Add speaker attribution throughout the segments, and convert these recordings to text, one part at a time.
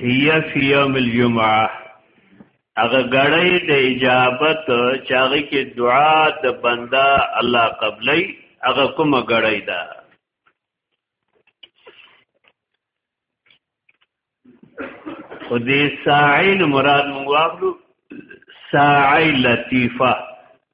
Speaker 1: هي فی یوم الجمعه هغه غړی د اجابت چاغه کې دعا د بندا الله قبلې هغه کومه غړی ده خو دې ساعین مراد موږ واخلو ساعی لطیفه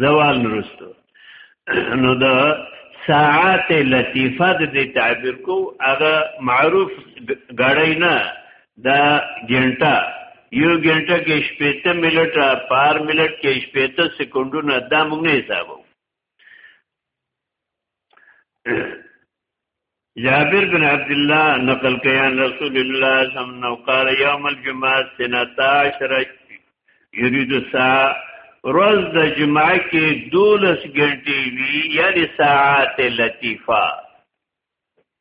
Speaker 1: زوال نرستو نو دا ساعت لطیفه د دې تعبیر کو هغه معروف غړی نه دا ګنټه یو ګنټه کې شپېته منټ پار منټ کې شپېته سکندونه دا موږ نه حسابو جابر بن عبد الله نقل کيان رسول الله صلى الله عليه وسلم قال يوم الجمعه سنتاش يريد الساعه روز د جمعه کې دولس ګنټې وی یعنی ساعت لطیفه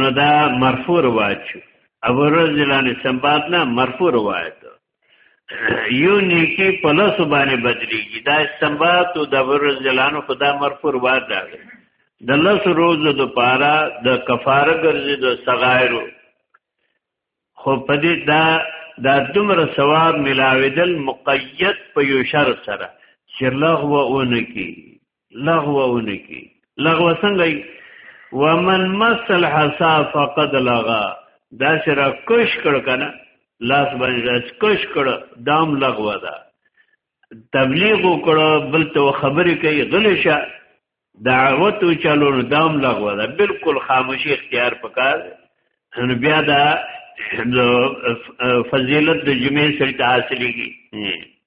Speaker 1: نو دا مرفوع روایت شو ابو رضی الله عنه سمبات نه مرفوع روایت یو نیکی په لس باندې بدلیږي دا استنباط او د ابو رضی الله عنه خدا مرفوع روایت دا د لس روزو د پاره د کفاره ګرځي د صغائر خو په دې دا دا دومره ثواب ملاویدل مقید په یو شر سره چې لغوه اونکی لغو ونکی لغو څنګه ومن مسل حسا فقد لغا دا سره کوش کړ کنه لاس باندې کوش کړ دام لغو ده تبلیغ وکړه بل ته خبرې کوي غلشه دعوت چلو دام لغو ده بالکل خاموشي اختیار پکار نو بیا دا فضیلت د جمعې سره حاصلېږي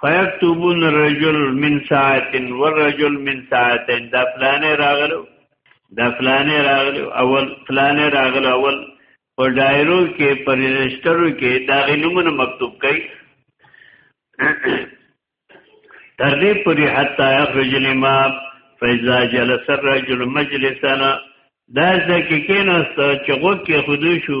Speaker 2: فیکتبون رجل من
Speaker 1: ساعت ورجل من ساعت دا فلانه راغلو دا فلانه راغلو اول فلانه راغلو اول په ډایرو کې پر رجسترو کې دا غنمونه مکتوب کړي تر دې پورې حتی اخرج الامام فاذا جلس الرجل مجلسنا دا ځکه کې نهسته چې غوږ کې خودو شو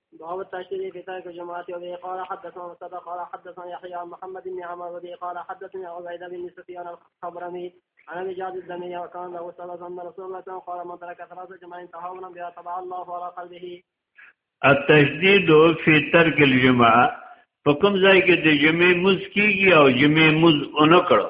Speaker 2: باب التشريع في ترك الجماعة وبه قال حدثنا مسدد قال حدثنا يحيى عن محمد بن عمر وبه قال حدثني عبيدة بن سفيان الخبرمي عن ابي جاد الزميني وكان له ثلاثة ان رسول الله صلى الله عليه وسلم قال من ترك ثلاثة جماعة تهاونا بها طبع الله على قلبه
Speaker 1: التشديد في ترك الجماعة په کوم ځای کې د جمعې مز کیږي او جمعې مز اونکړو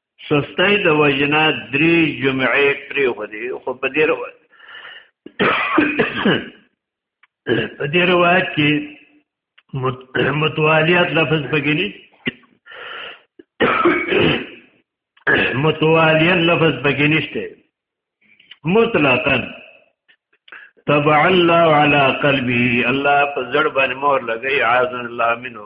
Speaker 1: سستۍ د وجنا درې جمعې پرې ودی خو په دې روایت په دې روایت کې متوالیت لفظ پکې نه متوالیت لفظ پکې نشته مطلقاً طبع الله على قلبه الله په زړه باندې مور لګي عاذن الله منه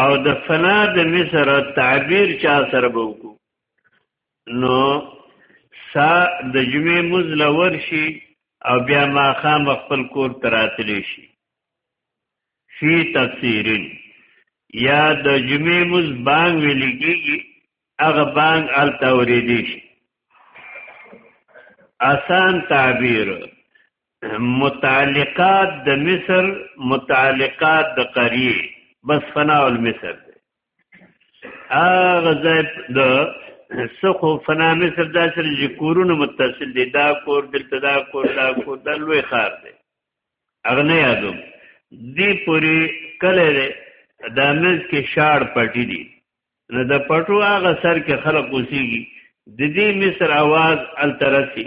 Speaker 1: او د فنا د مصر تعبیر چا سره به وکړو نو سا د جمعې موز لور شي او بیا ما خام خپل کور تراتلی شي فی تفسیرین یا د جمعې موز بانګ ویل کېږي هغه بانګ ال توریدي شي آسان تعبیر متعلقات د مصر متعلقات د قریه بس فنا المصر دی اغه ځای د سخو فنا مصر دا سره چې کورونه متصل دي دا کور دلته دا کور دا کور دا لوی خار دی اغه نه یادوم دی پوری کله دا مز کې شاړ پټی دي نو د پټو هغه سر کې خلق اوسېږي د دې مصر आवाज الترسي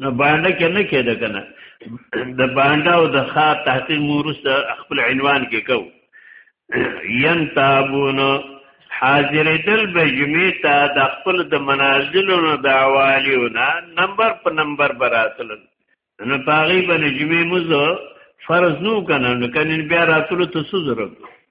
Speaker 1: نو باندې کې نه کېده کنه د باندې او د خا تحقیق مورس د خپل عنوان کې کو ينتابون حاضر دل بجمی تا د خپل د منازلونو د عوالیونه نمبر په نمبر براتل نو پاغي بنجمی مزو فرض نو کنه نو کنه بیا راتلو ته څه ضرورت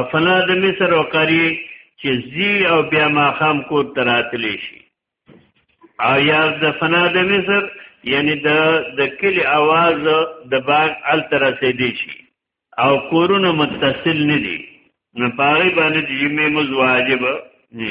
Speaker 1: افنا د مصر او قری چې زی او بیا ماخام کور تراتلی شي او یا د فنا د مصر یعنی د د کلی आवाज د باغ ال تر رسیدي شي او کورونه متصل نه دي نه پاره باندې جمعې مز واجب نه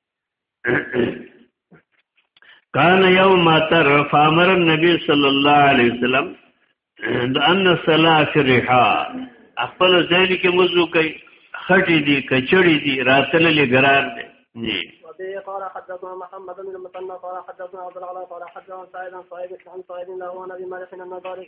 Speaker 1: کان یوم تر فامر النبی صلی الله علیه وسلم د ان صلاه فی الرحال خپل ځای کې موضوع کوي خټې دي کچړې دي راتللې ګرار دي نه
Speaker 2: وبه قال حدثنا محمد بن المثنى قال حدثنا عبد العلا قال حدثنا سعيد عن سعيد عن سعيد له عن ابي مالك
Speaker 1: النضاري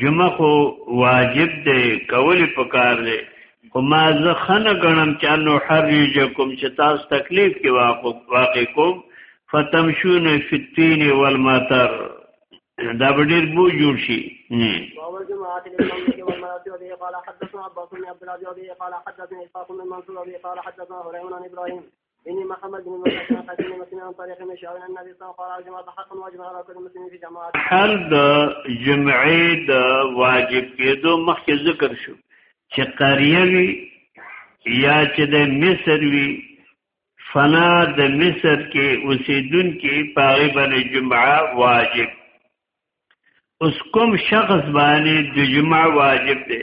Speaker 1: جمعه خو واجب دی کولی پکار دی خو ما زه خنه غنم چې انو حرجکم چې تاسو تکلیف کې واقع کوم فتمشون فی التین والمطر دا به ډیر بو جوړ شي
Speaker 2: اول جماعت الاسلام والمناسب به قال حدثنا عباس بن عبد العزيز قال حدثنا اسحاق بن منصور قال حدثنا هريره عن ابراهيم بن محمد بن مسلم قديم مسلم عن طريق ابن شعب عن النبي صلى الله عليه وسلم جماعة حق واجب على كل مسلم في جماعة
Speaker 1: حل د جمعې د واجب کېدو مخکې ذکر شو چې قریه وي یا چې د مصر وي فنا د مصر کې اوسېدونکي په هغې باندې جمعه واجب اوس کوم شخص باندې د جمعه واجب دی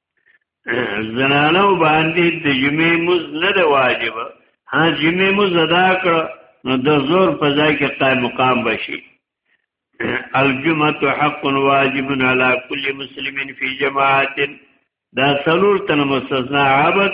Speaker 1: زنانو باندې د جمعې مز نه د واجب ها جمعې مز ادا کړ نو د زور په ځای کې قائم مقام بشي الجمعه حق واجب على كل مسلم في جماعت دا سلور تن مستثنا عبد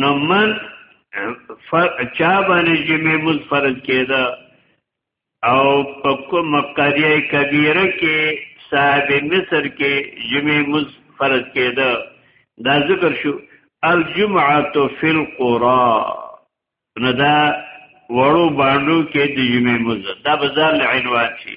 Speaker 1: نو من فر چا باندې چې مې مز فرض کېده او په کوم قریه کبیره کې صاحب مصر کې جمع مز فرض کېده دا ذکر شو الجمعه فی القرى نو دا وړو باندو کې د جمعې مز دا بازار له عنوان شي